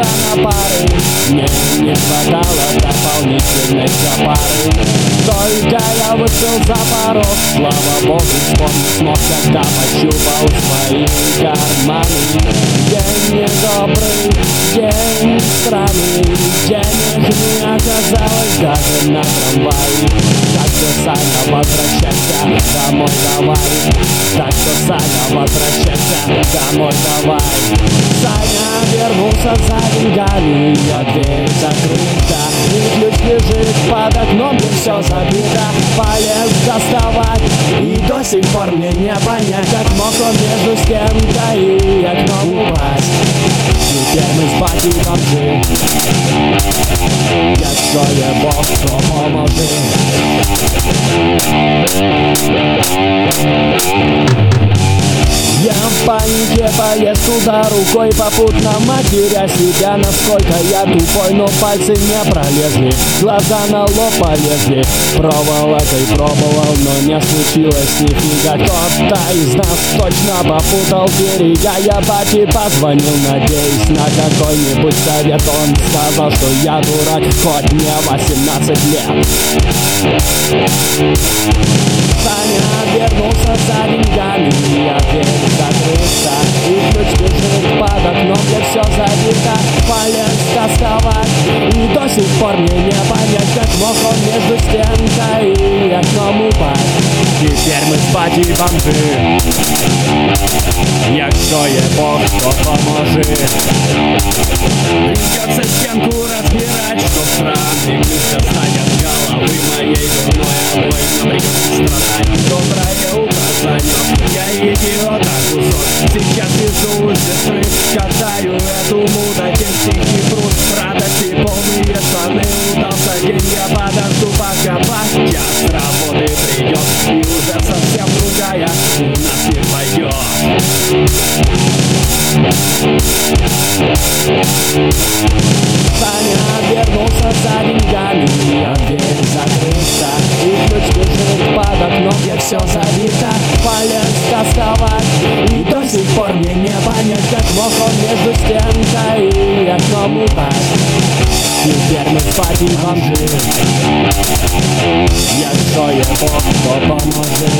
Курса пары Мне не хватало дополнительной запары. Только я вышел за порог. Слава богу, вспомнить смог, когда пощупал свои карманы День недобрый день странный Денег не оказалось даже на трамвае. Так что, Саня, возвращайся домой давай. Так что, Саня, возвращайся домой давай. Саня вернулся за деньгами, а дверь закрыта. И ключ лежит под окном, где все забито. Полез доставать И до сих пор мне не понять Как мог он между стенкой и окном упасть Теперь мы с батей бомжи Якщо є Бог, то поможи Я полез туда рукой попутно матеря себя Насколько я тупой, но пальцы не пролезли Глаза на лоб полезли. Проволокой пробовал, но не случилось нифига Кто-то из нас точно попутал берега. Я бате позвонил, надеясь на какой-нибудь совет. Он сказал, что я дурак, хоть мне 18 лет. Саня вернулся за деньгами Я дверь закрыта И лежит под окном, где все забито Полез доставать И до сих пор мне не понять Как мог он между стенкой и окном упасть. Теперь мы с батей бомжи. Якщо є Бог, то поможи. Придется стенку разбирать, чтоб странный ключ достать от головы моей Нам придется страдать. Доброе утро, Санек, я идиот, а кусок Сейчас вижу у сестры, катаю эту мудотень Тихий пруд, радости полные штаны Удался день, я подожду, пока батя с работы придет И уже совсем другая у нас не пойдет Саня вернулся за деньгами, а дверь закрыта И ключ лежит под окном, где все забито понять, как мог он между стенкой и окном упасть Теперь мы спать и бомжи Якщо є Бог, то поможи